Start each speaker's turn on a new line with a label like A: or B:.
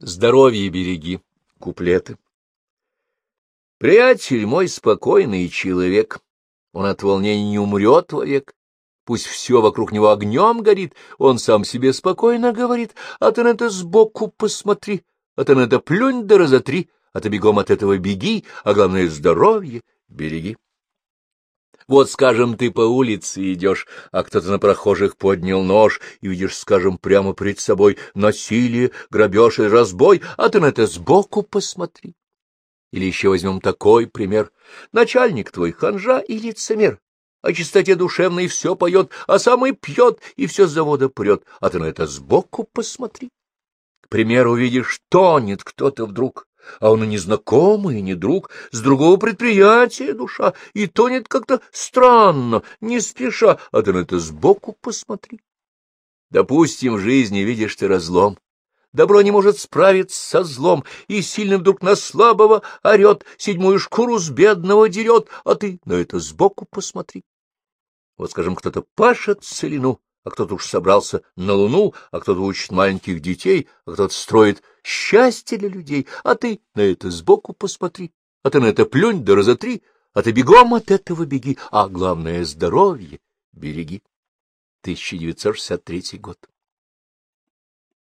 A: Здоровье береги. Куплеты. Приятель мой спокойный человек. Он от волнения не умрет вовек. Пусть все вокруг него огнем горит, он сам себе спокойно говорит, а ты на это сбоку посмотри, а ты на это плюнь да разотри, а ты бегом от этого беги, а главное — здоровье береги. Вот, скажем, ты по улице идешь, а кто-то на прохожих поднял нож, и видишь, скажем, прямо перед собой насилие, грабеж и разбой, а ты на это сбоку посмотри. Или еще возьмем такой пример. Начальник твой ханжа и лицемер. О чистоте душевной все поет, а сам и пьет, и все с завода прет, а ты на это сбоку посмотри. К примеру, видишь, тонет кто-то вдруг, а он и не знакомый, и не друг, с другого предприятия душа, и тонет как-то странно, не спеша, а ты на это сбоку посмотри. Допустим, в жизни видишь ты разлом, добро не может справиться со злом, и сильно вдруг на слабого орет, седьмую шкуру с бедного дерет, а ты на это сбоку посмотри. Вот, скажем, кто-то пашет целину, а кто-то уж собрался на луну, а кто-то учит маленьких детей, а кто-то строит счастье для людей, а ты на это сбоку посмотри, а ты на это плюнь да разотри, а ты бегом от этого беги, а главное — здоровье береги. 1963 год.